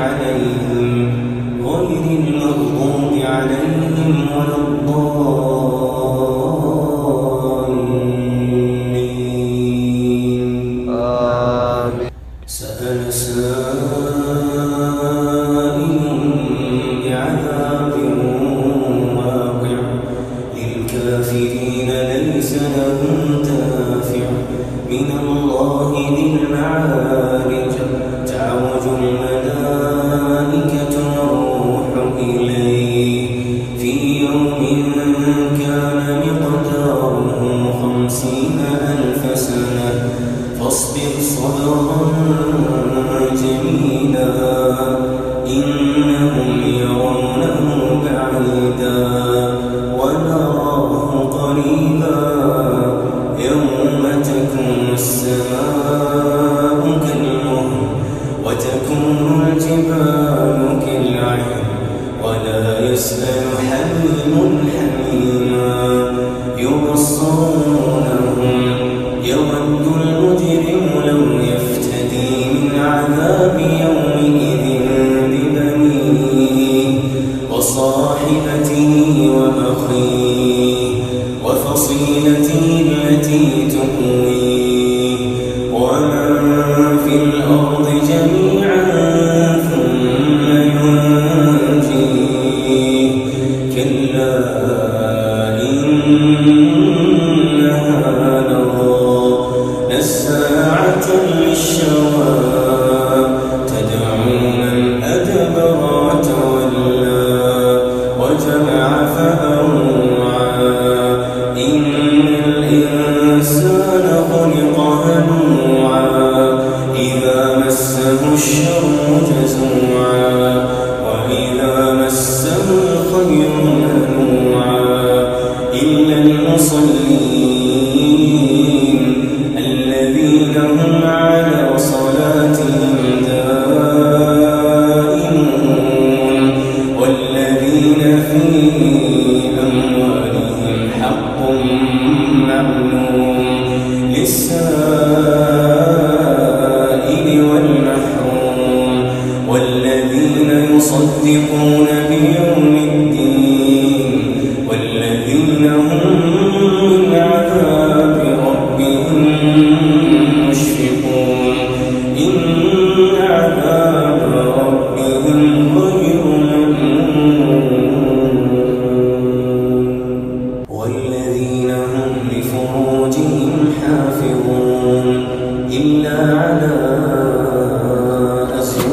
عليهم غير المغضوب عليهم ولا الضالين. بعذاب واقع. للكافرين ليس دافع. من الله ذي المعارج يوم التي الإنسان خلق هلوعا إذا مسه الشر جزوعا وإذا مسه الخير إلا المصلين